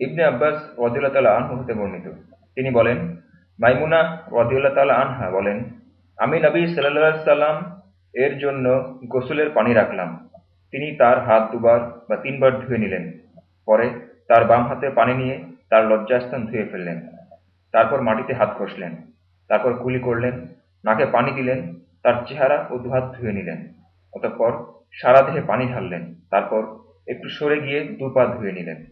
ইবনে আব্বাস রদিউল্লা তাল্লাহ আনহু হতে বর্ণিত। তিনি বলেন, মাইমুনা রদিউল্লা তাল্লাহ আনহা বলেন, আমি নবী সাল্লা সাল্লাম এর জন্য গোসলের পানি রাখলাম। তিনি তার হাত দুবার বা তিনবার ধুয়ে নিলেন। পরে তার বাম হাতে পানি নিয়ে তার লজ্জাস্থান ধুয়ে ফেললেন। তারপর মাটিতে হাত ঘষলেন। তারপর কুলি করলেন, নাকে পানি দিলেন, তার চেহারা ও দুহাত ধুয়ে নিলেন। অতঃপর সারা দেহে পানি ঢাললেন। তারপর একটু সরে গিয়ে দুপা ধুয়ে নিলেন।